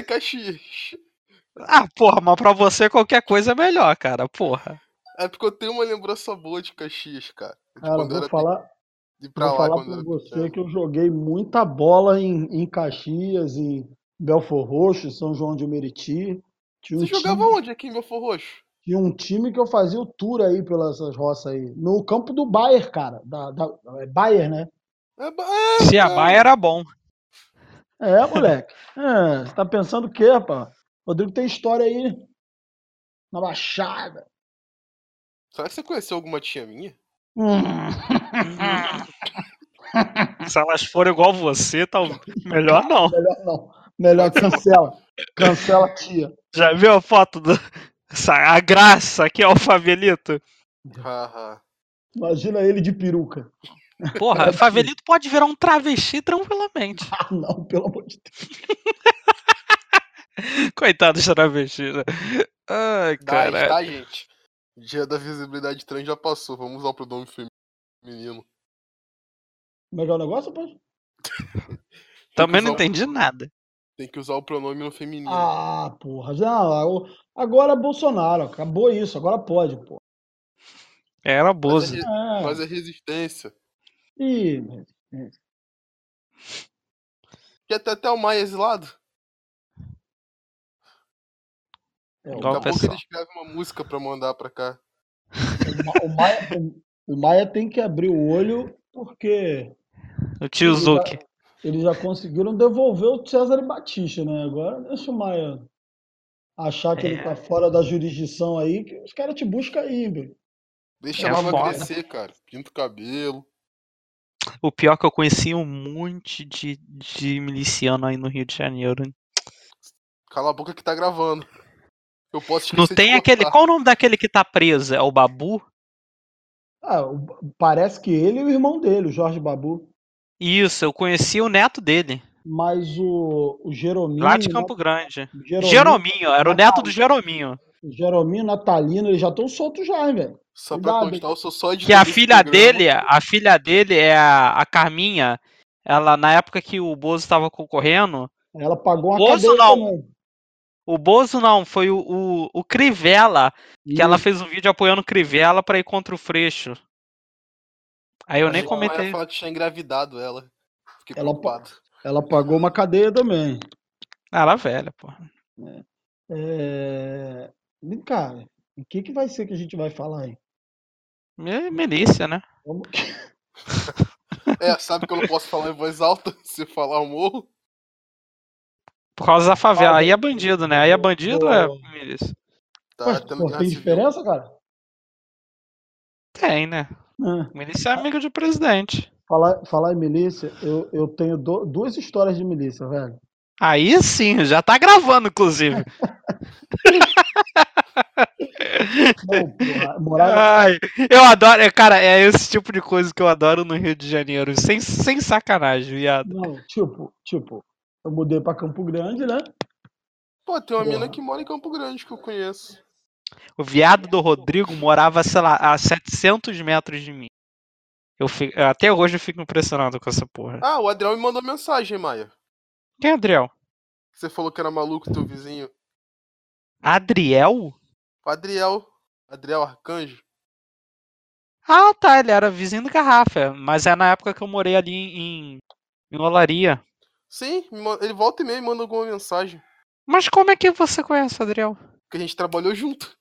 em Caxias. Ah, porra, mas pra você qualquer coisa é melhor, cara, porra. É porque eu tenho uma lembrança boa de Caxias, cara. De Cara, vou falar, de pra vou lá falar pra você pequeno. que eu joguei muita bola em, em Caxias, em Belfor Roxo, São João de Meriti. Tinha um, Você jogava time, onde aqui em Belfor Roxo? tinha um time que eu fazia o tour aí pelas roças aí. No campo do Bayer, cara. Da, da, é Bayer, né? É, é, Se a cara. Baia era bom. É, moleque. É, você tá pensando o quê, rapaz? Rodrigo tem história aí. Na Baixada. Será que você conheceu alguma tia minha? Hum. Se elas forem igual você, tá melhor não. Melhor não. Melhor cancela. Cancela a tia. Já viu a foto do. Essa, a graça que é o Favelito? Imagina ele de peruca. Porra, Favelito pode virar um travesti tranquilamente. Ah, não, pelo amor de Deus. Coitado travestis. né? Ai, Dá, cara. tá, gente? Dia da visibilidade trans já passou. Vamos usar o pronome feminino. Como é que é o negócio, pai? Também não usar o- entendi nada. Tem que usar o pronome no feminino. Ah, porra. Já, agora é Bolsonaro. Acabou isso. Agora pode, pô. Era mas, Bozo. é, re- É. mas é resistência. Ih, mas- ter até o Maia exilado? é, Daqui a pouco ele escreve uma música pra mandar pra cá. o Ma- o Maia, o- Maia tem que abrir o olho porque O tio Zuki. eles já conseguiram devolver o César Batista, né? Agora deixa o Maia achar que ele É. tá fora da jurisdição aí, que os caras te buscam aí, velho. Deixa É a barba crescer, cara. Pinta o cabelo. O pior é que eu conheci um monte de, de miliciano aí no Rio de Janeiro. Cala a boca que tá gravando. Eu posso Não de tem aquele. cortar. Qual o nome daquele que tá preso? É o Babu? Ah, parece que ele e o irmão dele, o Jorge Babu. Isso, eu conheci o neto dele. Mas o, o Jerominho. Lá de né? Campo Grande. Jerominho, Jerominho, era o neto do Jerominho. Jerominho, Natalino, eles já estão soltos já, hein, velho. Só pra Cuidado. constar, eu sou só editor Que a filha programa. dele, a filha dele é a, a Carminha. Ela, na época que o Bozo tava concorrendo, Ela pagou uma Bozo cadeia não. também. o Bozo não, foi o, o, o Crivella, que ela Isso. fez um vídeo apoiando o Crivella pra ir contra o Freixo. Aí eu Achei nem Maia comentei. falar que tinha engravidado ela. Fiquei Ela preocupado. Ela pagou uma cadeia também. Ah, ela é velha, pô. É... Vem cá, o que, que vai ser que a gente vai falar aí? É milícia, né? Vamos... É, sabe que eu não posso falar em voz alta? Se falar eu morro. Por causa da favela. Ah, Aí é bandido, né? Aí é bandido ou é milícia? Tá tendo pô, tem civil. diferença, cara? Tem, né? É. Milícia é amigo de presidente. Falar, falar em milícia, eu, eu tenho do- duas histórias de milícia, velho. Aí sim, já tá gravando, inclusive. Não, porra, Ai, eu adoro, é, cara, é esse tipo de coisa que eu adoro no Rio de Janeiro, sem, sem sacanagem, viado. não, tipo, tipo, eu mudei pra Campo Grande, né? Pô, tem uma Porra. mina que mora em Campo Grande que eu conheço. O viado do Rodrigo morava, sei lá, a 700 metros de mim. Eu fico, até hoje eu fico impressionado com essa porra. Ah, o Adriel me mandou mensagem, Maia. Quem é Adriel? Você falou que era maluco teu vizinho. Adriel? O Adriel. Adriel Arcanjo. Ah, tá, ele era vizinho do Garrafa, mas é na época que eu morei ali em, em Olaria. Sim, ele volta e meia e manda alguma mensagem. Mas como é que você conhece o Adriel? Porque a gente trabalhou junto.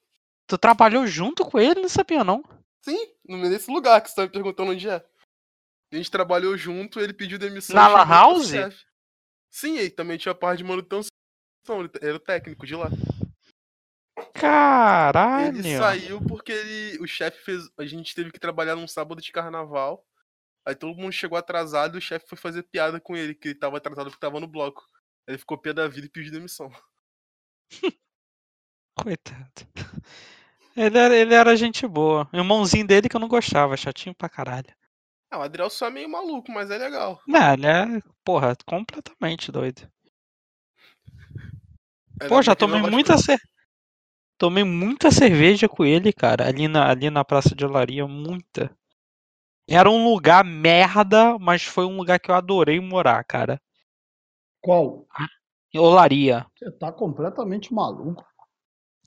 Tu trabalhou junto com ele? Não sabia, não. Sim, nesse lugar que você tá me perguntando onde é. A gente trabalhou junto, ele pediu demissão. Na outro House? Sim, ele também tinha parte de manutenção. Ele era o técnico de lá. Caralho. Ele saiu porque ele, o chefe fez. A gente teve que trabalhar num sábado de carnaval. Aí todo mundo chegou atrasado e o chefe foi fazer piada com ele, que ele tava atrasado porque tava no bloco. Aí Ele ficou pé da vida e pediu demissão. Coitado. Ele era, ele era gente boa. O irmãozinho dele que eu não gostava, chatinho pra caralho. Ah, o Adriel só é meio maluco, mas é legal. Não, ele é, porra, completamente doido. É Pô, já tomei muita que- cer... Tomei muita cerveja com ele, cara, ali na, ali na Praça de Olaria, muita. Era um lugar merda, mas foi um lugar que eu adorei morar, cara. Qual? em Olaria. Você tá completamente maluco.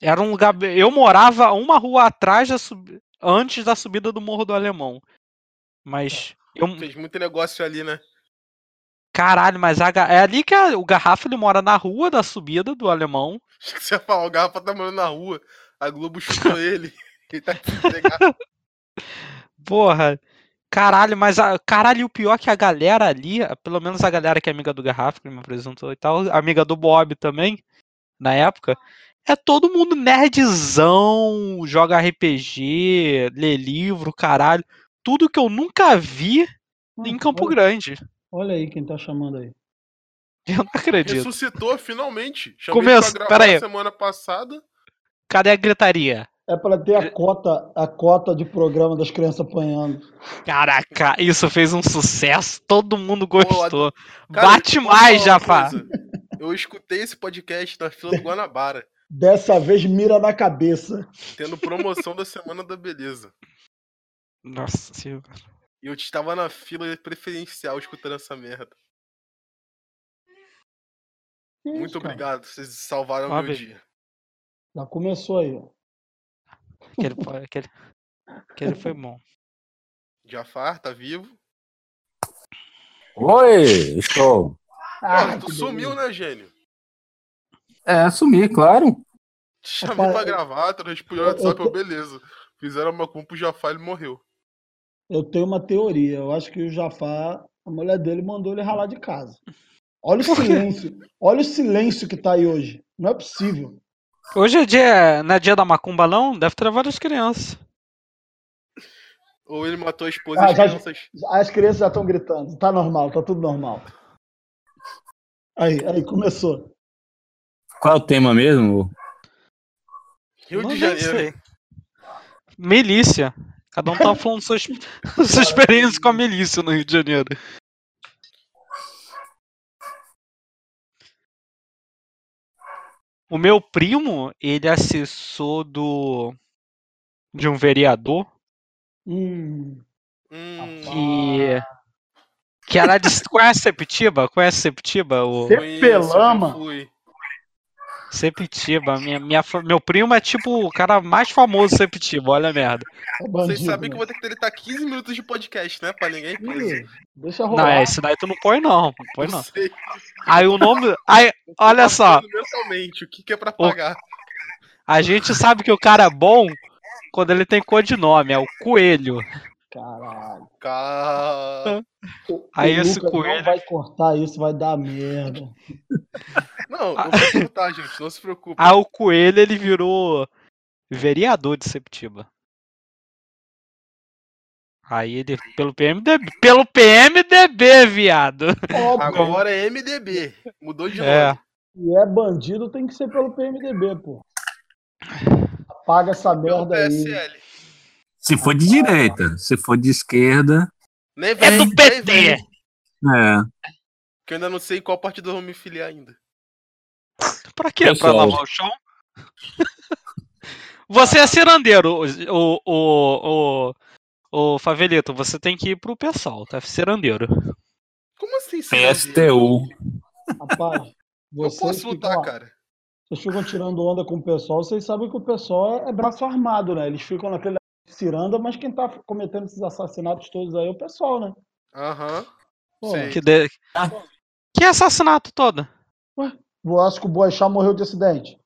Era um lugar. Eu morava uma rua atrás da sub... antes da subida do Morro do Alemão. Mas. Eu... Fez muito negócio ali, né? Caralho, mas a é ali que a- o Garrafa ele mora na rua da subida do Alemão. Acho que você ia falar, o Garrafa tá morando na rua. A Globo chutou ele. Ele tá desempregado. Porra. Caralho, mas a, caralho, e o pior é que a galera ali, pelo menos a galera que é amiga do Garrafa, que me apresentou e tal, amiga do Bob também, na época, é todo mundo nerdzão, joga RPG, lê livro, caralho. Tudo que eu nunca vi em Campo olha, Grande. olha aí quem tá chamando aí. Eu não acredito. Ressuscitou finalmente. Chamei Começo- ele pra pera gravar aí. semana passada. Cadê a gritaria? É pra ter a cota, a cota de programa das crianças apanhando. Caraca, isso fez um sucesso, todo mundo Pô, gostou. Cara, Bate mais, Jafá. Eu escutei esse podcast na fila do Guanabara, Dessa vez mira na cabeça. tendo promoção da Semana da Beleza. Nossa senhora. E eu estava na fila preferencial escutando essa merda. Isso, Muito cara? obrigado, vocês salvaram meu dia. Já começou aí. ó. Aquele, foi- aquele, aquele foi bom. Jafar, tá vivo? Oi, estou. Ah, Pô, tu sumiu, beleza. né, gênio? É, assumi, claro. Te chamei Rapaz, pra gravar, tu respondeu eu- no WhatsApp, eu beleza. Fizeram uma culpa pro Jafar, ele morreu. Eu tenho uma teoria. Eu acho que o Jafar, a mulher dele mandou ele ralar de casa. Olha o silêncio. Olha o silêncio que tá aí hoje. Não é possível. Hoje é dia, não é dia da macumba não? Deve ter várias crianças. Ou ele matou a esposa Ah, e as já- crianças. As crianças já estão gritando. Tá normal, tá tudo normal. Aí, aí, começou. Qual é o tema mesmo? Rio Não de Janeiro. sei. Milícia. Cada um tava falando sua, sua experiência com a milícia no Rio de Janeiro. O meu primo, ele acessou do de um vereador Hum, que que era de conhece Septiba? Conhece Septiba? O conheço, Septiba, minha, minha, meu primo é tipo o cara mais famoso de Septiba, olha a merda. é bandido, Vocês sabem que eu né? vou ter que deletar 15 minutos de podcast, né? Pra ninguém. Ih, Deixa Não, rolar. é, esse daí tu não põe não, não põe não. sei. Aí o nome, aí, olha só, passando Mentalmente, o que, que é pra pagar? a gente sabe que o cara é bom quando ele tem codinome, é o Coelho. Caralho. Cara... O, Aí o esse Lucas coelho- não vai cortar isso, vai dar merda. Não, eu vou cortar, gente, não se preocupe. Aí o Coelho ele virou vereador de Septiba. Aí ele, pelo PMDB, pelo PMDB, viado. Óbvio. Agora é MDB. Mudou de nome. É. Se é bandido, tem que ser pelo PMDB, pô. Apaga essa merda aí. PSL. Se for de direita, se for de esquerda, Nem É vem, do nem PT. vem, é. Que eu ainda não sei qual partido eu vou me filiar ainda. Pra quê? Pra Pessoal. lavar o chão? Você é cirandeiro, o, o, o, o Favelito, você tem que ir pro pessoal, tá? Cirandeiro. Como assim, Cidadinho? PSTU. Rapaz, Eu posso lutar, cara. vocês ficam tirando onda com o pessoal, vocês sabem que o pessoal é braço armado, né? Eles ficam naquele ciranda, mas quem tá cometendo esses assassinatos todos aí é o pessoal, né? Aham. Sei. Que, de... Ah. que assassinato todo? eu acho que o Boechat morreu de acidente.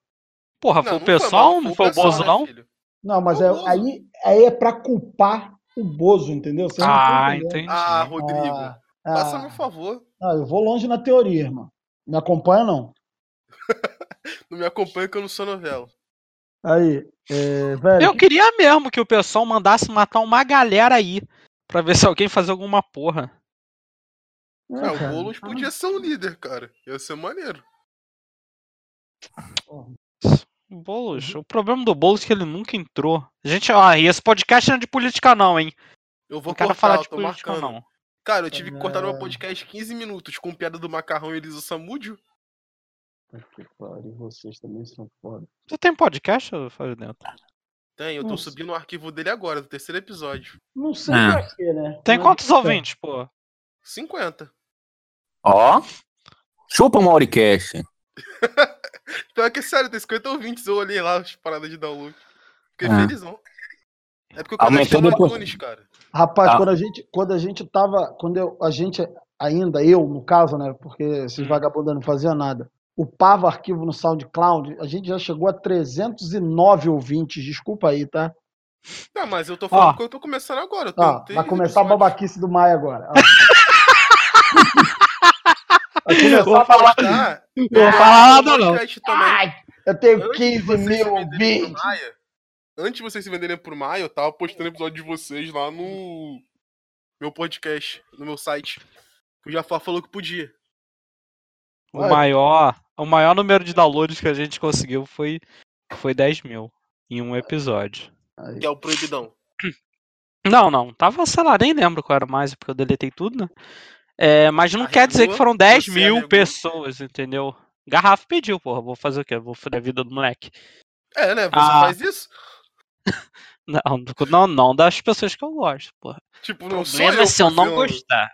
Porra, Não, foi o pessoal, não foi o Bozo, né, não? filho? Não, mas É aí, aí é pra culpar o Bozo, entendeu? Vocês não tão Ah, entendi. Ah, Rodrigo. Ah, Faça ah, meu favor. ah, eu vou longe na teoria, irmão. Me acompanha, não? Não me acompanha que eu não sou novela. Aí, é, velho, Eu queria mesmo que o pessoal mandasse matar uma galera aí. Pra ver se alguém fazia alguma porra. é, o cara, Boulos podia ser um líder, cara. Ia ser maneiro. Boulos, o problema do Boulos é que ele nunca entrou. Gente, ó, e esse podcast não é de política não, hein? Eu vou Não quero cortar, falar de política marcando. não. Cara, eu tive que cortar no meu É. podcast 15 minutos com piada do macarrão e Elisa Samúdio. Que pariu, vocês também são foda. Você tem podcast, Fábio Dentro? Tem, eu tô Nossa. subindo o arquivo dele agora, do terceiro episódio. Não sei Ah. pra quê, né? Tem Mas quantos é. ouvintes, pô? 50. Ó. Chupa o Mauricast. Pior que é sério, tem 50 ouvintes. Eu olhei lá as paradas de download. Fiquei Ah. felizão. É porque eu cadastro Aumentou no depois. iTunes, cara. Rapaz, Tá. quando a gente, quando a gente tava, quando eu- a gente ainda eu, no caso, né, porque esses Hum. vagabundos não faziam nada. Upava arquivo no SoundCloud, a gente já chegou a 309 ouvintes, desculpa aí, tá? Não, mas eu tô falando Ó. que eu tô começando agora. Eu Ó, vai começar a babaquice do Maia agora. Começar Vou a falar- Não vou falar nada, não. Ai, eu tenho Antes de 15 vocês mil ouvintes. Antes de vocês se venderem pro Maia, eu tava postando episódio de vocês lá no meu podcast, no meu site. Que o Jafar falou que podia. O Ué. maior, o maior número de downloads que a gente conseguiu foi, foi 10 mil em um episódio. Que é o proibidão. Não, não, tava, sei lá, nem lembro qual era mais, porque eu deletei tudo, né? É, mas não quer dizer que foram 10 você mil arregou. pessoas, entendeu? Garrafa pediu, porra, vou fazer o quê? Vou foder a vida do moleque. É, né? Você Ah. faz isso? Não, não, não das pessoas que eu gosto, porra. Tipo, não sou problema eu é se eu não gostar.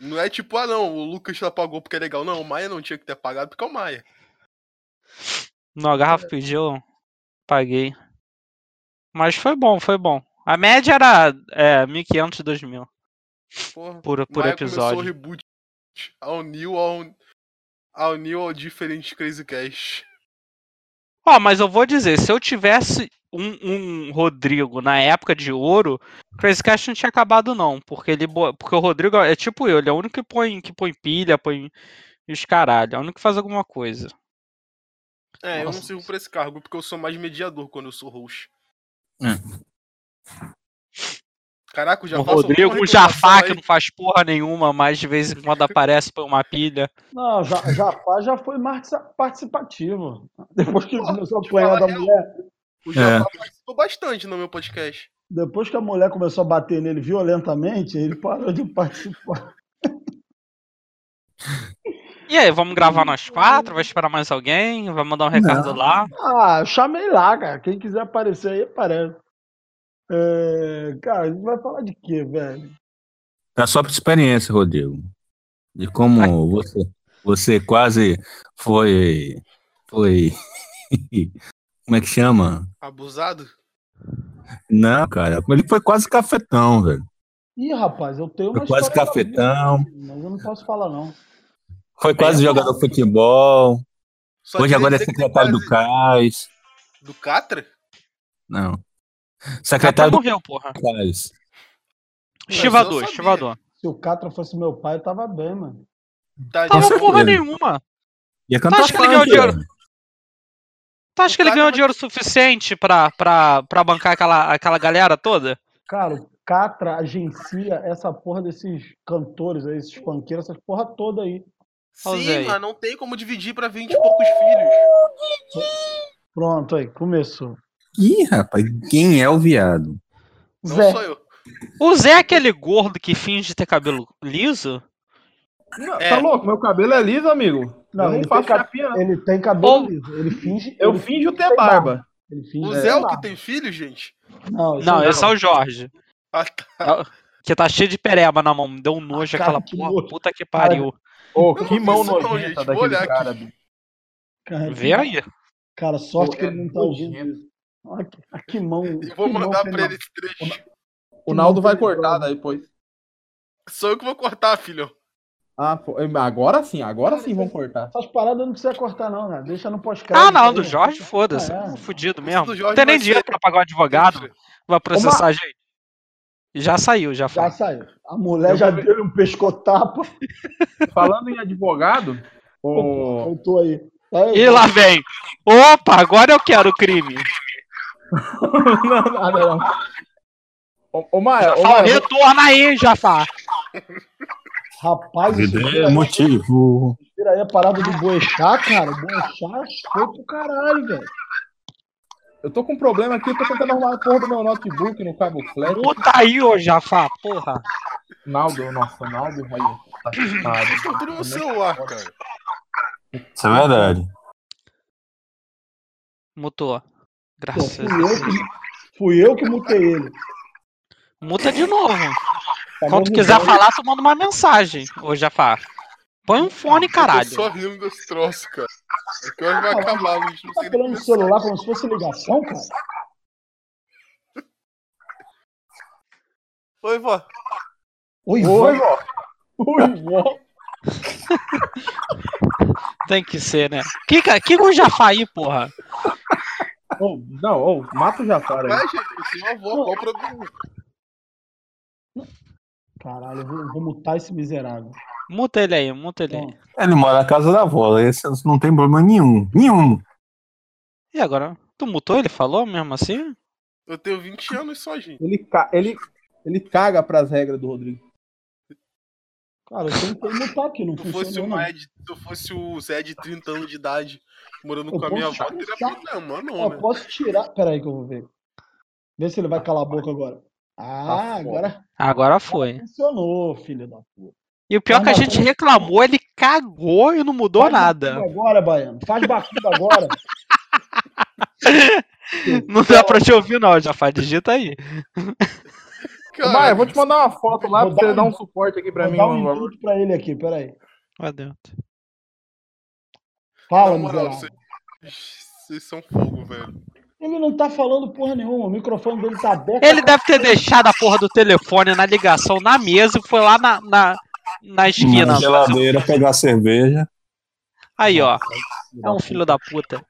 Não é tipo, ah não, o Lucas apagou porque é legal. Não, o Maia não tinha que ter apagado porque é o Maia. Não, a garrafa pediu, paguei. Mas foi bom, foi bom. A média era é, 1.500, 2.000 Porra. por, por Maia começou o episódio. reboot ao new, ao, ao new, ao diferente Crazy Cash. Ó, mas eu vou dizer, se eu tivesse um, um Rodrigo na época de ouro, Crazy Cast não tinha acabado não, porque ele porque o Rodrigo é tipo eu, ele é o único que põe que põe pilha, põe os caralho, é o único que faz alguma coisa. É, eu não Nossa. sirvo pra esse cargo porque eu sou mais mediador quando eu sou host. Hum. Caraca, o O Jafar soltou Rodrigo, o Jafá que não faz porra nenhuma, mas de vez em quando aparece põe uma pilha. Não, já, Jafá já foi marti- participativo. Depois que ele Pô, começou a apanhar da real. mulher, O É. Jafar participou bastante no meu podcast. depois que a mulher começou a bater nele violentamente, ele parou de participar. E aí, vamos gravar nós quatro? Vai esperar mais alguém? Vai mandar um recado Não. lá? Ah, eu chamei lá, cara. Quem quiser aparecer aí, aparece. É, cara, a gente vai falar de quê, velho? Da sua experiência, Rodrigo. De como você, você quase foi. Foi. Como é que chama? Abusado? Não, cara. Ele foi quase cafetão, velho. Ih, rapaz, eu tenho uma Foi quase da vida, cafetão. mas eu não posso falar, não. Foi quase jogador de futebol. Só Hoje agora é secretário do quase- CAIS. Do Catra? Não. Catra Secretário do morreu, porra. Sabia. estivador. Se o Catra fosse meu pai, eu tava bem, mano. Tá Tava certeza. porra nenhuma. Ia cantar acha que ele ganhou dinheiro? Tu acha que ele ganhou dinheiro suficiente pra, pra, pra bancar aquela, aquela galera toda? Cara, o Catra agencia essa porra desses cantores aí, esses funkeiros, essas porra toda aí. Sim, mas não tem como dividir pra 20 e poucos filhos. Pronto, aí, começou. Ih, rapaz, quem é o viado? Não Zé, sou eu. O Zé é aquele gordo que finge ter cabelo liso? Não, É. Tá louco? Meu cabelo é liso, amigo. Não, eu não ele faço tem não. ele tem cabelo Ou- liso. Ele finge. Eu ele finjo ter barba. Ele finge O Zé é o que barba. tem filho, gente? Não, Não, é é o Jorge. Ah, tá. Que tá cheio de pereba na mão. Me deu um nojo Ah, cara, aquela que porra. nojo. Puta que pariu. Ô, Eu que mão não, nojenta gente. Vou daquele olhar aqui. cara, bicho. Cara, Vê aí. Cara, sorte Pô, que ele é não tá ouvindo. Olha que, ah, mão. Eu vou mão mandar pra ele esse trecho. O Naldo vai cortar daí depois. Sou eu que vou cortar, filho. Ah, agora sim, agora sim vão cortar. Essas paradas não precisa cortar, não, né? Deixa no pós-crédito. Ah, não, do Jorge, foda-se. É. É. Fudido mesmo. Não tem nem dinheiro ser- pra pagar um advogado. Vai processar a gente. Já saiu, já foi. Já saiu. A mulher já deu um pescotapa. Falando em advogado, o... Voltou aí. Aí, E lá vem. Opa, agora eu quero o crime. Não, nada não. Ô, ô Maia, ô, Maia, retorna aí, Jafar. Rapaz, isso É motivo. tira aí a parada do Boechat, cara. O Boechat foi pro caralho, velho. eu tô com um problema aqui, eu tô tentando arrumar a porra do meu notebook no cabo flash. Puta aí, ô Jafar, porra. Naldo, nossa, Naldo, aí. Tá chutado. Estão tudo no celular, cara. Isso é verdade. Mutou. Graças a fui, eu Deus. que, fui eu que mutei ele. Muta de novo. Tá Quando quiser falar, tu manda uma mensagem, ô Jafar. Põe um fone, Eu caralho. tô só rindo desse troço, cara. É que horas vai acabar, a gente não Tá sei falando no celular como se fosse ligação, cara? Oi, vó. Oi, Oi, vai. vó. Oi, vó. Tem que ser, né? Que que que o Jafar aí, porra? Ô, não, ô, mata o Jafar aí. Vai, gente, eu sou avó, qual o problema? Caralho, eu vou, eu vou mutar esse miserável. Muta ele aí, muta ele aí. Ele mora na casa da avó, esse não tem problema nenhum. Nenhum. E agora? Tu mutou? Ele falou mesmo assim? Eu tenho 20 anos só, gente. Ele, ca- ele, ele caga pras regras do Rodrigo. Cara, eu tentei mutar aqui, não Se eu fosse o se fosse o Zé de 30 anos de idade, morando Eu com a minha posso avó, teria puxar? problema, não, Ó, né? posso tirar. Pera aí que eu vou ver. Vê se ele vai calar a boca agora. Ah, Tá agora Agora foi. funcionou, filho da puta. E o pior é que a gente reclamou, ele cagou e não mudou Faz nada. agora, Baiano. Faz bacumba agora. Não dá pra te ouvir, não, Jafar. Digita aí. Cara, Maia, eu vou te mandar uma foto lá Vou pra você dar dar um- suporte aqui pra Vou mim, dar um minuto pra ele aqui, pera aí. Lá dentro. Fala, moral, miserável. vocês, vocês são fogo, velho. Ele não tá falando porra nenhuma, o microfone dele tá aberto. Ele deve ter deixado a porra do telefone na ligação na mesa e foi lá na, na, na esquina. Na geladeira, pegar cerveja. Aí, ó. É um filho da puta.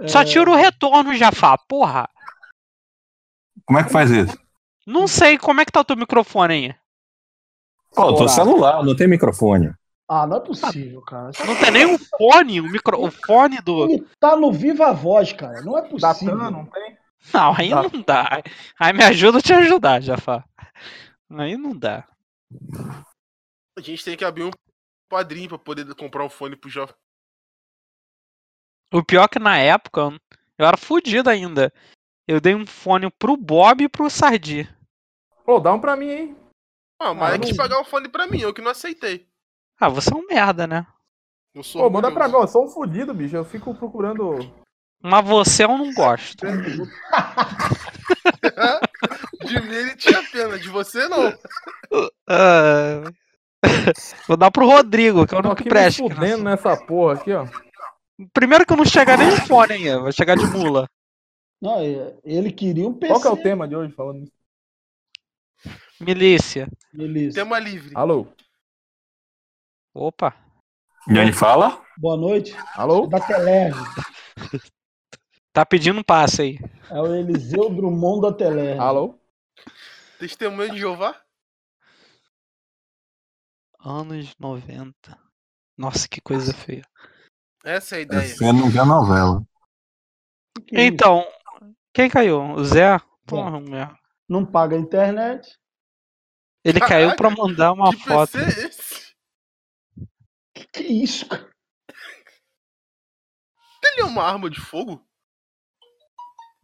É. Só tira o retorno, Jafar. Porra. Como é que faz isso? Não sei como é que tá o teu microfone aí. Pô, tô celular, não tem microfone. Ah, não é possível, cara. Não tem nem o fone, o, micro, o fone do. Ele tá no Viva Voz, cara. Não é possível. TAM, não tem? Não, aí Tá. não dá. Aí me ajuda a te ajudar, Jafar. Aí não dá. A gente tem que abrir um padrinho pra poder comprar um fone pro jovem. O pior é que na época eu era fudido ainda. Eu dei um fone pro Bob e pro Sardi. Pô, dá um pra mim aí. Ah, mas Ah, é que não- pagar um fone pra mim, eu que não aceitei. Ah, você é um merda, né? Eu sou Pô, manda pra mim. Eu sou um fudido, bicho. Eu fico procurando. Mas você eu não gosto. De mim ele tinha pena, de você não. Ah, Vou dar pro Rodrigo, que é o único que presta. fudendo nessa- nessa porra aqui, ó. Primeiro que eu não chegar nem no fone ainda, vai chegar de mula. Não, é- ele queria um PC. Qual que é o tema de hoje falando isso? Milícia. Beleza. Tema livre. Alô? Opa. E ele fala? Boa noite. Alô? Da Telerge. Tá pedindo um passe aí. É o Eliseu Drummond da Telerge. Alô? Testemunho de Jeová? Anos 90. Nossa, que coisa feia. Essa é a ideia. Você não vê a novela. É? Então, quem caiu? O Zé? Porra, meu. Não paga a internet. Ele caiu pra mandar uma que foto. PC é esse? Que que é isso, cara? Ele é uma arma de fogo?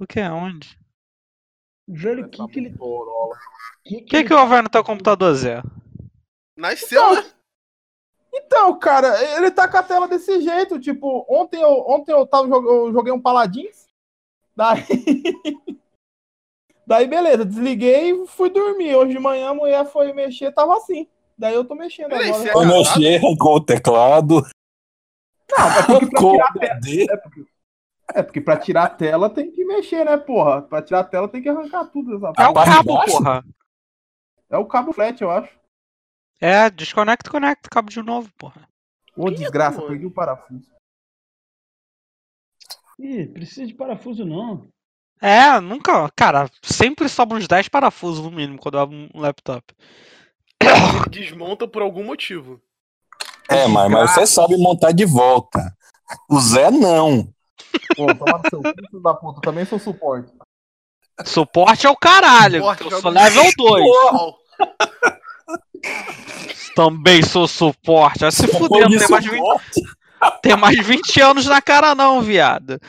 O que? Onde? Velho, que que ele. Motorola. Que O que, ele- que houve no teu computador, Zé? Nasceu, né? Então, cara, ele tá com a tela desse jeito. Tipo, ontem eu, ontem eu, tava, eu joguei um Paladins. Daí. Daí, beleza, desliguei e fui dormir. Hoje de manhã a mulher foi mexer, tava assim. Daí eu tô mexendo Peraí, agora. você é mexer, arrancou o teclado. Não, é porque pra tirar HD. É, porque pra tirar a tela tem que mexer, né, porra? Pra tirar a tela tem que arrancar tudo. Essa É o cabo, porra. É o cabo flat, eu acho. É, desconecta, conecta, cabo de novo, porra. Ô, desgraça, mano? perdi o parafuso. Ih, precisa de parafuso, não. É, nunca. Cara, sempre sobra uns 10 parafusos no mínimo quando eu abro um laptop. Ele desmonta por algum motivo. É, mas, mas você sabe montar de volta. O Zé não. Pô, toma seu filho da puta. Também sou suporte. Suporte é o caralho. Suporte, eu joga sou level 2. Ó, Também sou suporte. Vai se fuder, não tem mais, 20, suporte. tem mais 20 anos na cara, não, viado.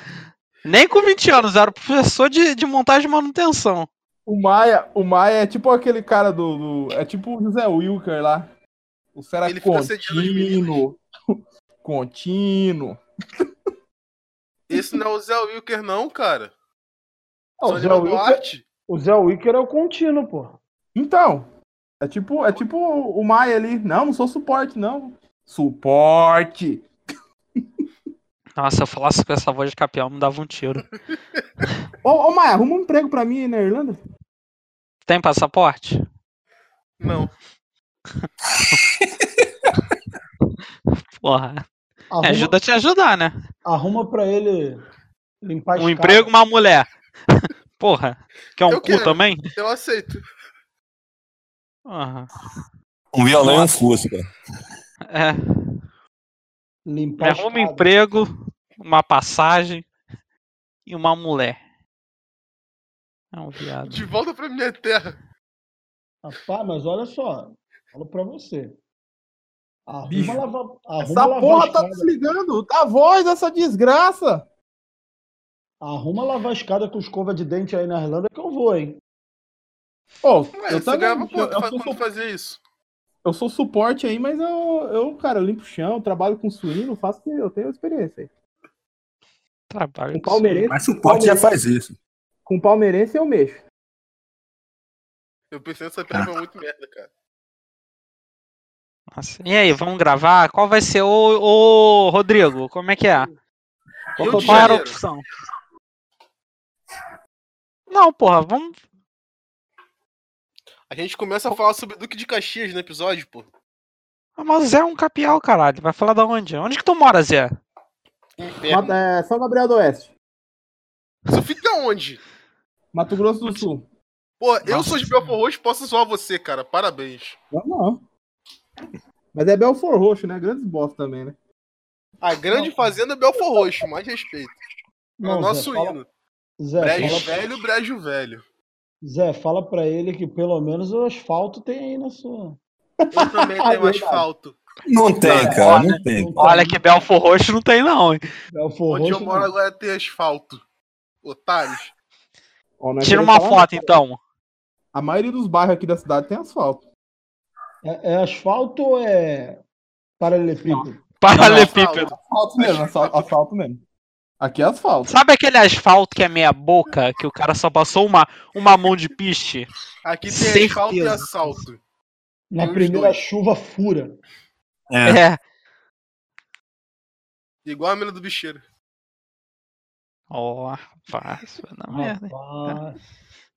Nem com 20 anos, era professor de, de montagem e manutenção. O Maia, o Maia é tipo aquele cara do. do- é tipo o José Wilker lá. O cara Ele contínuo. Contínuo. esse não é o Zé Wilker, não, cara. Ah, o, Zé Wilker, o Zé Wicker é o contínuo, pô. Então, é tipo, é tipo o Maia ali. Não, não sou suporte, não. Suporte! Nossa, se eu falasse com essa voz de campeão, me dava um tiro. Ô, ô Maia, arruma um emprego pra mim aí na Irlanda. Tem passaporte? Não. Porra. Me Arruma, ajuda a te ajudar, né? arruma pra ele limpar Um emprego, uma mulher. Porra. Quer um Eu cu quero. também? Eu aceito. Porra. Um violão e um fusca. É. Me limpar as arruma um emprego, uma passagem e uma mulher. É um viado. De volta pra minha terra. Rapaz, mas olha só, falo pra você. Arruma Bicho, lava, arruma Essa porra tá desligando. A voz dessa desgraça. Arruma lavar a escada com escova de dente aí na Irlanda que eu vou, hein? Ô, Ué, eu você também. ganhava Eu, quanto eu quando fazia isso? eu sou suporte aí, mas eu, eu, cara, eu limpo o chão, trabalho com suíno, faço que eu tenho experiência aí. Trabalho Com palmeirense, Mas suporte já faz isso. Com palmeirense eu mexo. Eu pensei nessa piada foi muito merda, cara. Nossa. E aí, vamos gravar? Qual vai ser? Ô, ô Rodrigo, como é que é? Qual é Qual era a opção? Não, porra, vamos. A gente começa a falar sobre Duque de Caxias no episódio, pô. Ah, mas o Zé é um capial, caralho. Vai falar da onde? Onde que tu mora, Zé? Inferno. É, São Gabriel do Oeste, Você fica onde? Mato Grosso do Sul. Pô, eu Nossa. sou de Belfort Roxo, posso zoar você, cara. Parabéns. Não, não. Mas é Belfor Roxo, né? Grandes bosta também, né? A grande fazenda é Belfort Roxo, mais respeito. É o Não, nosso Zé, fala, hino. Zé, Brejo fala, velho, brejo velho. Zé, fala pra ele que pelo menos o asfalto tem aí na sua. Eu também É tenho verdade. asfalto. Não tem, Não, cara, não tem. Não tem. Olha que Belfor Roxo não tem, não, hein? Belfor Onde eu Roxo, moro não. agora tem asfalto. Otários. É Tira uma foto, nada. então. A maioria dos bairros aqui da cidade tem asfalto. É, é asfalto ou é paralelepípedo? Paralelepípedo. Asfalto mesmo, asfalto, asfalto mesmo. Aqui é asfalto. Sabe aquele asfalto que é meia boca, que o cara só passou uma, uma mão de piche? Aqui tem Certeza. asfalto e assalto. Na primeira dois. chuva fura. É. É. Igual a mina do bicheiro. Ó, rapaz, vai dar merda. hein?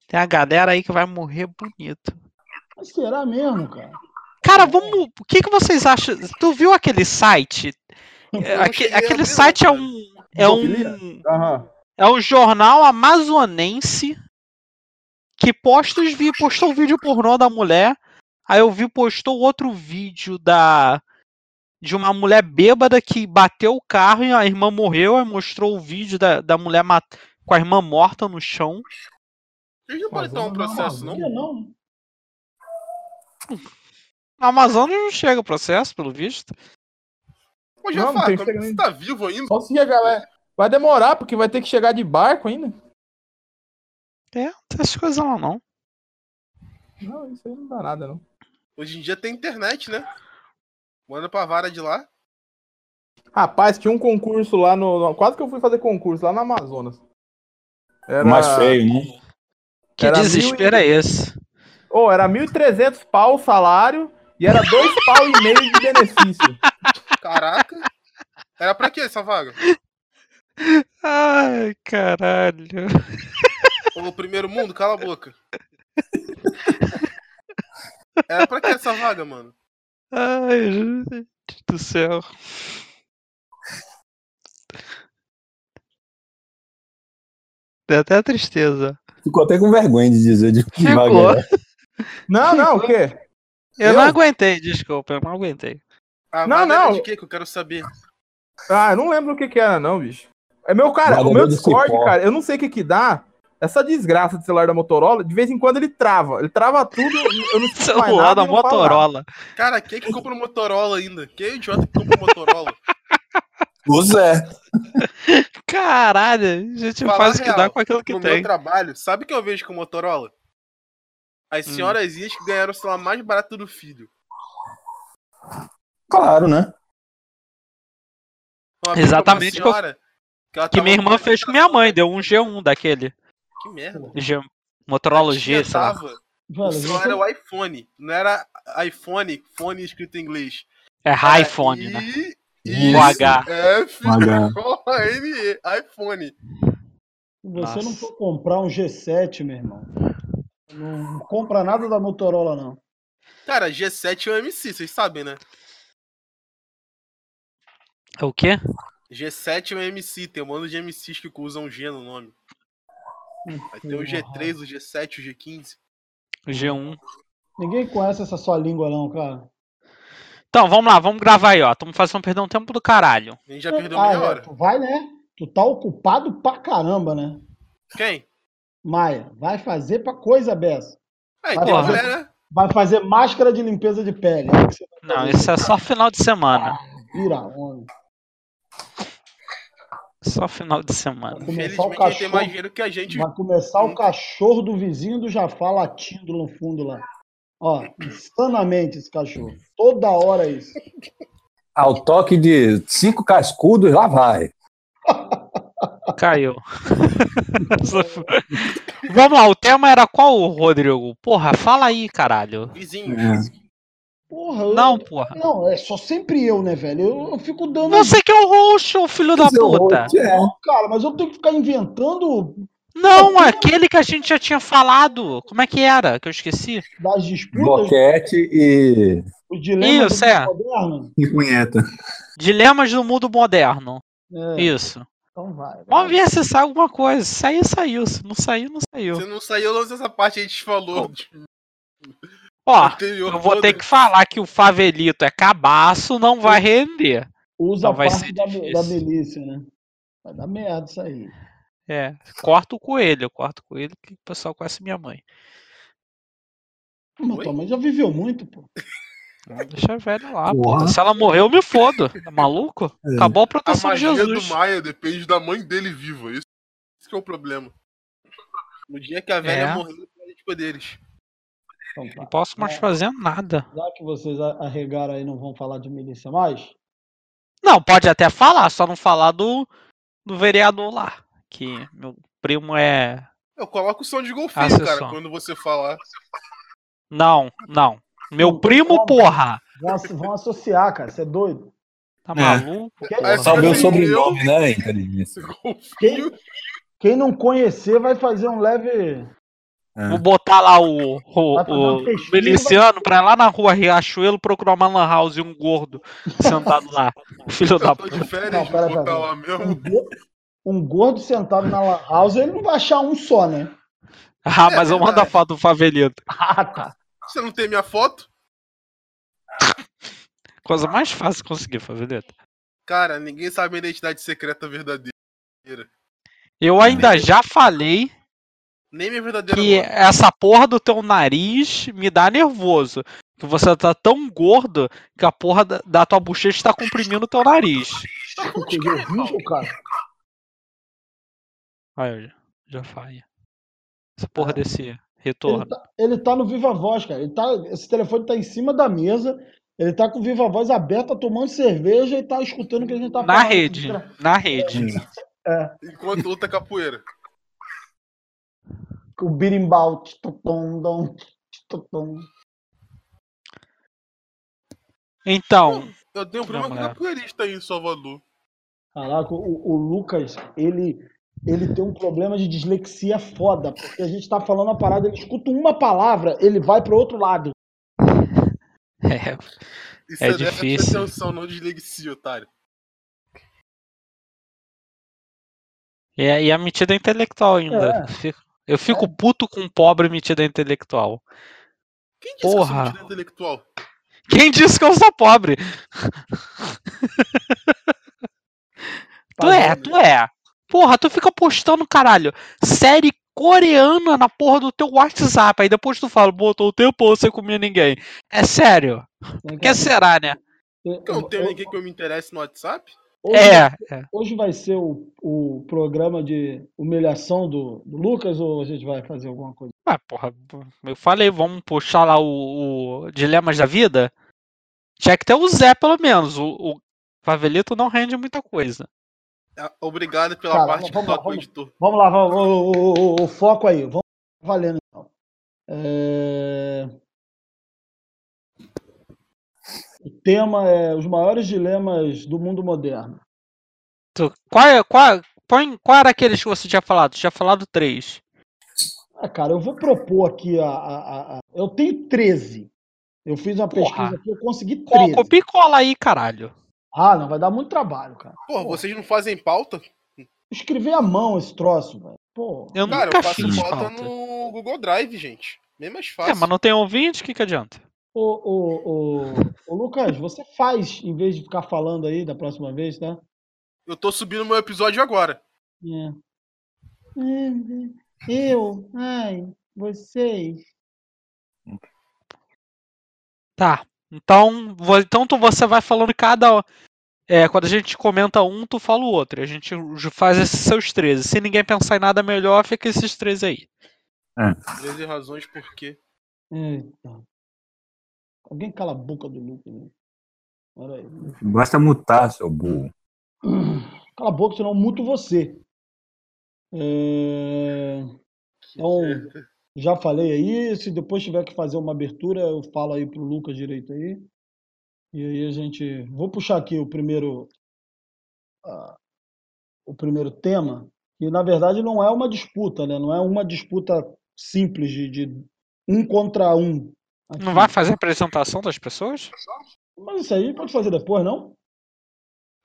Tem a galera aí que vai morrer bonito. Mas será mesmo, cara? Cara, vamos. O que, que vocês acham? Tu viu aquele site? É, aque- a aquele site é um. É um. É um jornal amazonense que posta os vi postou o vídeo pornô da mulher. Aí eu vi, postou outro vídeo da. De uma mulher bêbada que bateu o carro e a irmã morreu. Aí mostrou o vídeo da, da mulher mat... com a irmã morta no chão. Eles não podem Mas tomar um processo, não? Por que não? Na Amazônia não chega o processo, pelo visto. Pô, Não, já não fala, você tá vivo ainda? Só se chegar, vai, vai demorar, porque vai ter que chegar de barco ainda. É, não tem essas coisas lá não. Não, isso aí não dá nada, não. Hoje em dia tem internet, né? Manda pra vara de lá. Rapaz, tinha um concurso lá no. no- Quase que eu fui fazer concurso lá no Amazonas. Era, Mais feio, né? Que Era desespero mil é esse? Oh, era 1.300 pau o salário e era dois pau e meio de benefício. Caraca. Era pra quê essa vaga? Ai, caralho. Ô, primeiro mundo, cala a boca. Era pra que essa vaga, mano? Ai, gente do céu. Deu até tristeza. Ficou até com vergonha de dizer de que vaga era. Não, não, o quê? Eu, Eu? não aguentei, desculpa, eu não aguentei. A Não, não. de quê que eu quero saber? Ah, eu não lembro o que que era, não, bicho. É meu, cara, o Guardador meu Discord, cara, eu não sei o que que dá. Essa desgraça de celular da Motorola, de vez em quando ele trava. Ele trava tudo, eu não escuto mais Celular nada da. Motorola. Cara, quem é que compra um Motorola ainda? Quem é o idiota que compra um Motorola? O Zé. Caralho, a gente Falar faz o que dá com aquilo que no tem. meu trabalho, sabe o que eu vejo com Motorola? As Hum. senhorazinhas que ganharam o celular mais barato do filho. Claro, né? Exatamente senhora Que tava minha irmã fez com minha mãe, deu um G1 daquele. Que merda. G... Motorola G, lá. tava- O era o iPhone. Não era iPhone, fone escrito em inglês. É iPhone, né? I- Isso, H. F H. O N E, iPhone. Se você não Nossa. for comprar um G7, meu irmão, não compra nada da Motorola, não. Cara, G7 é o MC, vocês sabem, né? É o quê? G7 é o MC, tem um bando de MCs que usam G no nome. Vai ter o G3, o G7, o G15. G1. Ninguém conhece essa sua língua, não, cara. Então, vamos lá, vamos gravar aí, ó. Estamos fazendo perder um tempo do caralho. A gente já perdeu Ah, meia é, hora. tu vai, né? Tu tá ocupado pra caramba, né? Quem? Maia, vai fazer pra coisa dessa. Ah, Vai então fazer- né? Vai fazer máscara de limpeza de pele. É o vai Não, isso é só final de semana. Vira onda. Só final de semana. Vai começar o Infelizmente ele tem mais cachorro. dinheiro que a gente. Vai começar o cachorro do vizinho do Jafá latindo no fundo lá. Ó, insanamente esse cachorro. Toda hora isso. Ao toque de cinco cascudos, lá vai. Caiu. Vamos lá, o tema era qual, Rodrigo? Porra, fala aí, caralho. Vizinho. É. Porra, eu- Não, porra. Não, é só sempre eu, né, velho? Eu, eu fico dando. Você que é o roxo, filho da Seu puta. é. Cara, mas eu tenho que ficar inventando Não, aquele que a gente já tinha falado. Como é que era? Que eu esqueci. das disputas, Boquete e, os dilemas Isso, do é. moderno. e punheta. Dilemas do mundo moderno. É, Isso. então vai. vai. Vamos ver se sai alguma coisa. Se sair, saiu. Se não sair, não saiu. Se não saiu, eu não sei essa parte a gente falou. Ó, anterior eu vou ter que falar que o Favelito é cabaço, não vai render. Usa Então a vai parte ser da, da milícia, né? Vai dar merda isso aí. É, corta o coelho, corta o coelho que o pessoal conhece minha mãe. Mas Oi? tua mãe já viveu muito, pô. Não, Deixa a velha lá. Pô. Se ela morreu, eu me fodo. Tá maluco? É. Acabou a A proteção de magia Jesus. do Maia depende da mãe dele viva. Isso, isso que é o problema. No dia que a velha É. morrer, ele perde poderes. Então tá. Não posso mais É. fazer nada. Já que vocês arregaram aí, não vão falar de milícia mais? Não, pode até falar, só não falar do, do vereador lá. Que meu primo é. Eu coloco o som de golfinho, seu cara, quando você falar. Não, não. Meu primo, como. porra! Vão, vão associar, cara. Você é doido. Tá É. maluco? Quem, Saber o Assim, sobrenome, né, golfinho. quem não conhecer vai fazer um leve. É. Vou botar lá o, o, o pesquisa. miliciano pra ir lá na rua Riachuelo procurar uma lan house e um gordo sentado lá. Filho da puta. de férias, Não, botar lá Um, mesmo. go- um gordo sentado na lan house, ele não vai achar um só, né? Ah, mas eu mando a verdade. foto do favelito. Ah, tá. Você não tem minha foto? Coisa mais fácil de conseguir, favelito. Cara, ninguém sabe a identidade secreta verdadeira. Eu ainda já falei Nem minha verdadeira que nome. essa porra do teu nariz me dá nervoso. Que você tá tão gordo que a porra da, da tua bochecha tá comprimindo o teu nariz. Tá horrível, cara. Aí, já, já falha. Essa porra Ah. desse Ele retorno. tá, ele tá no Viva Voz, cara. Ele tá, esse telefone tá em cima da mesa. Ele tá com o Viva Voz aberta, tomando cerveja e tá escutando o que a gente tá Na falando. rede. Na rede. É, Enquanto luta capoeira. O birimbau. Então, Eu tenho um problema com capoeirista aí em Salvador. Caraca, o, o Lucas, ele, ele tem um problema de dislexia foda, porque a gente tá falando a parada, ele escuta uma palavra, ele vai pro outro lado. é, Isso É é, difícil. atenção, não dislexia, otário. e a- e a metida intelectual ainda. É. Fico- Eu fico puto com pobre metida intelectual. Quem disse que eu Porra. sou metida intelectual? Quem disse que eu sou pobre? Tu é, tu é. Porra, tu fica postando, caralho, série coreana na porra do teu WhatsApp. Aí depois tu fala, botou o tempo sem comer ninguém. É sério. Cá, Que será, né? eu- Eu não tenho ninguém que eu me interesse no WhatsApp? Hoje, É, é. hoje vai ser o, o programa de humilhação do, do Lucas ou a gente vai fazer alguma coisa? Ah, porra, eu falei, vamos puxar lá o, o Dilemas da Vida. Tinha que ter o Zé, pelo menos. O, o Favelito não rende muita coisa. Ah, Obrigado pela Cara, parte que vamos lá, vamos-. Vamos lá, vamos, o, o- o- o foco aí, vamos valendo então. É, O tema é os maiores dilemas do mundo moderno. Tu- Qual, é- qual, põe, qual era aqueles que você tinha falado? Tinha falado três. Ah, cara, eu vou propor aqui a. a- a- a- Eu tenho 13. Eu fiz uma Porra. pesquisa aqui, eu consegui Co- 13. Copia e cola aí, caralho. Ah, não, vai dar muito trabalho, cara. Porra, vocês não fazem pauta? Escrevi à mão esse troço, velho. Pô. Eu Cara, nunca eu faço fiz pauta pauta. no Google Drive, gente. Bem mais fácil. É, mas não tem ouvinte, o que, que adianta? Ô, ô, ô, ô, Lucas, você faz, em vez de ficar falando aí da próxima vez, tá? Eu tô subindo meu episódio agora. É. Eu, ai, vocês. Tá. Então, então tu, você vai falando cada. É, quando a gente comenta um, tu fala o outro. A gente faz esses seus 13. Se ninguém pensar em nada melhor, fica esses 13 aí. 13 razões por quê. Eita. Alguém cala a boca do Lucas, né? Basta mutar, seu burro. Cala a boca, senão eu muto você. É, Então, já falei aí. Se depois tiver que fazer uma abertura, eu falo aí pro Lucas direito aí. E aí a gente. Vou puxar aqui o primeiro. o primeiro tema, que na verdade não é uma disputa, né? Não é uma disputa simples de, de um contra um. Aqui. Não vai fazer a apresentação das pessoas? Mas isso aí pode fazer depois, não?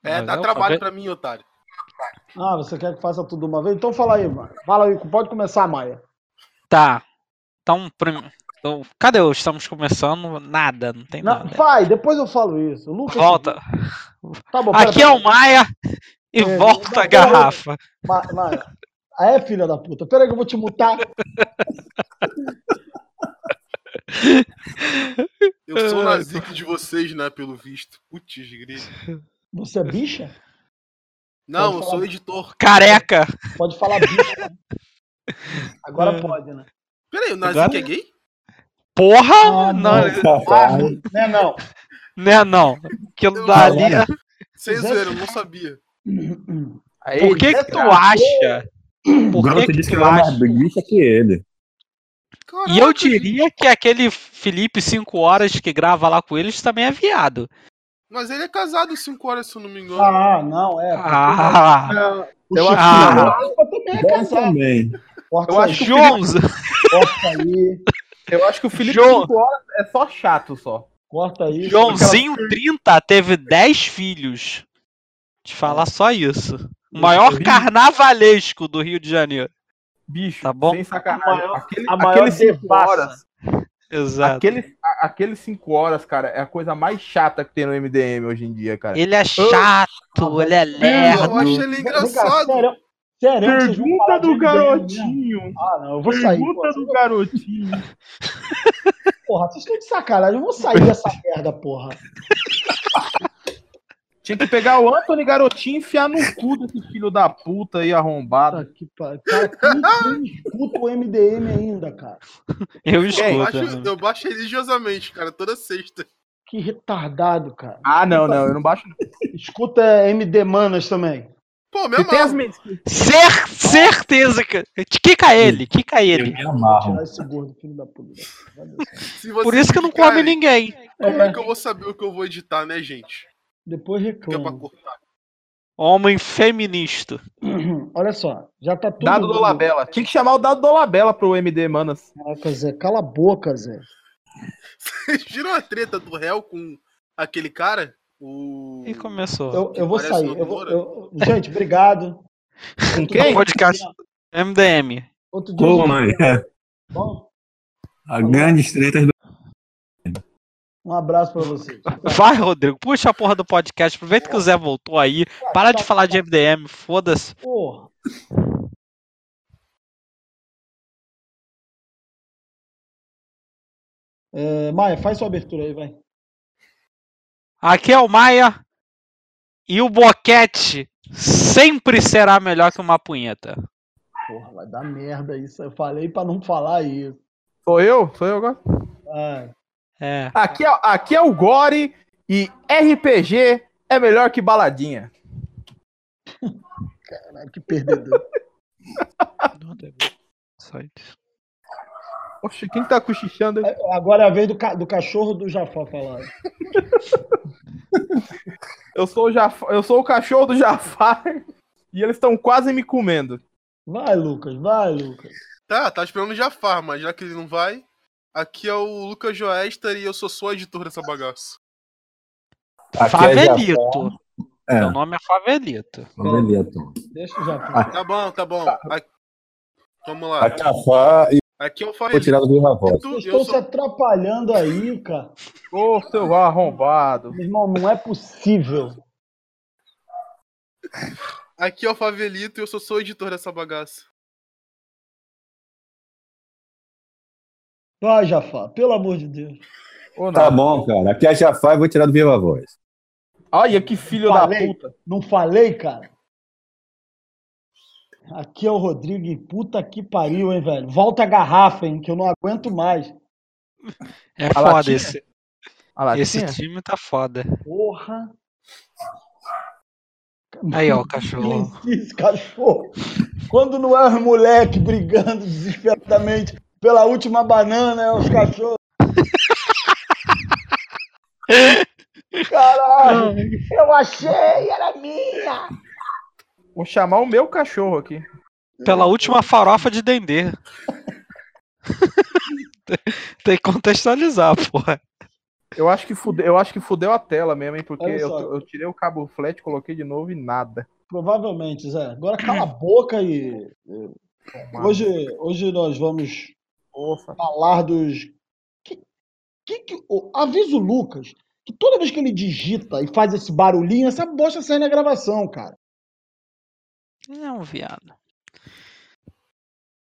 É, Mas dá eu trabalho pra mim, otário. Ah, você quer que faça tudo de uma vez? Então fala aí, Maia. Fala aí, pode começar, Maia. Tá. Então, prim- então, cadê o estamos começando? Nada, não tem Não, nada. vai, depois eu falo isso. Lucas. Volta. Tá bom, Aqui pera. é o Maia e É, volta não, a garrafa. Ma- Maia. Ah, é, filha da puta. Pera aí que eu vou te mutar. Eu sou o Ai, Nazik de vocês, né? Pelo visto. Putz, grilo. Você é bicha? Não, Pode eu falar. sou editor. Careca. Pode falar bicha. Agora É. pode, né? Peraí, o Nazik Agora- é gay? Porra! Ah, não, não. Ah, Safado. né, não. né, não. Aquilo Eu- dali. Sem Zé- eu não sabia. Aí, Por que que tu acha? O Por que que disse que tu ela é acha? mais bicha que ele. E eu Caraca, diria que aquele Felipe 5 horas que grava lá com eles também é viado. Mas ele é casado 5 horas, se eu não me engano. Ah, não, é. Ah, eu acho da Copa também é casado. também. Corta Eu acho aí, que o Jones. corta aí. Eu acho que o Felipe João. 5 horas é só chato só. Corta aí. Joãozinho 30 teve 10 filhos. Te falar só isso. O maior carnavalesco do Rio de Janeiro. Bicho, Tá bom? sem sacanagem. A maior- aquele, a maior aqueles 5 devassa. horas, Exato. aqueles, a- aqueles 5 horas, cara, é a coisa mais chata que tem no MDM hoje em dia, cara. Ele é chato, ele é eu lerdo. acho ele engraçado. sério, Pergunta do MDM mesmo? garotinho. Ah, não, eu vou sair. Pergunta do garotinho. porra, vocês estão de sacanagem. Eu vou sair dessa merda, porra. Tinha que pegar o Anthony Garotinho e enfiar no cu desse filho da puta aí arrombado. Puta que pariu. Cara, quem, quem escuta o MDM ainda, cara? Eu Eu escuto. baixo, né? eu baixo religiosamente, cara, toda sexta. Que retardado, cara. Ah, não, não, eu não baixo. não. Escuta MD Manas também. Pô, mesmo. tem as Cer certeza que. Quica ele, quica Eu ele. Por isso que não criticar come ninguém. Como É, que eu vou saber o que eu vou editar, né, gente? Depois reclama. Homem feminista. Olha só, já tá tudo. Dado do Labela. Tinha que chamar o Dado do Labela pro MD, manas. Caraca, Zé, cala a boca, Zé. Vocês viram a treta do réu com aquele cara? O. E começou. Eu, eu vou parece sair. Eu vou- eu- gente, obrigado. Com quem? Podcast MDM. Outro dia. Mãe, é. Bom, A grandes tretas do. Um abraço pra vocês. Vai, Rodrigo, puxa a porra do podcast. Aproveita que o Zé voltou aí. Para de falar de MDM, foda-se. Porra. É, Maia, faz sua abertura aí, vai. Aqui é o Maia. E o boquete sempre será melhor que uma punheta. Porra, vai dar merda isso. Eu falei pra não falar isso. Sou eu? Sou eu agora? Ai, É. Aqui é, aqui é o Gore e RPG é melhor que baladinha. caralho, que perdedor. Oxe, quem tá cochichando aí? Agora é a vez do, ca- do cachorro do Jafó falar. Eu sou o, Jafar, eu sou o cachorro do Jafar e eles estão quase me comendo. Vai, Lucas, vai, Lucas. Tá, tá esperando o Jafar, mas já que ele não vai, aqui é o Lucas Joester e eu sou só editor dessa bagaça. Aqui é Favelito. É, Meu nome é Favelito. Favelito. Deixa eu já. Tá bom, tá bom. Aqui- Vamos lá. A Cafá e Aqui é o vou Favelito. tirar do Viva Voz. Vocês eu estão se sou- atrapalhando aí, cara. Ô, seu arrombado. Meu irmão, não é possível. Aqui é o Favelito e eu sou só editor dessa bagaça. Vai, Jafar, pelo amor de Deus. Ô, Tá bom, cara. Aqui é a Jafá e vou tirar do Viva Voz. Olha que filho Falei. da puta. Não falei, cara? Aqui é o Rodrigo e puta que pariu, hein, velho. Volta a garrafa, hein, que eu não aguento mais. É A foda latinha? esse. A? Esse time tá foda. Porra. Aí, ó, o cachorro. Esse cachorro. Quando não é os moleque brigando desesperadamente pela última banana, é os cachorros. Caralho, eu achei, era minha. Vou chamar o meu cachorro aqui. Pela última farofa de Dendê. Tem que contextualizar, porra. Eu acho que fudeu, eu acho que fudeu a tela mesmo, hein? Porque eu, eu tirei o cabo flat, coloquei de novo e nada. Provavelmente, Zé. Agora cala a boca e. Hoje, hoje nós vamos Porra. falar dos. Que, que, que- ô, avisa o Lucas que toda vez que ele digita e faz esse barulhinho, essa bosta sai na gravação, cara. É um viado.